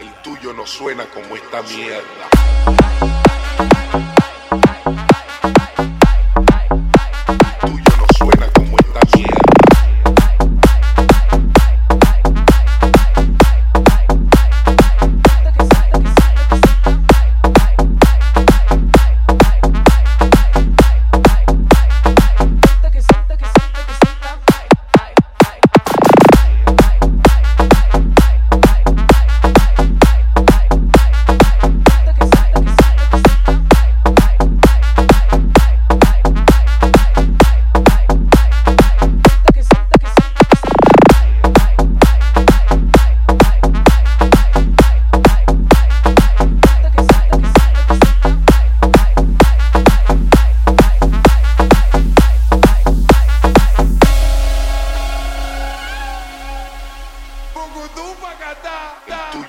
El tuyo no suena como esta mierda.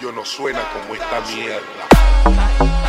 Tuyo no suena como esta mierda.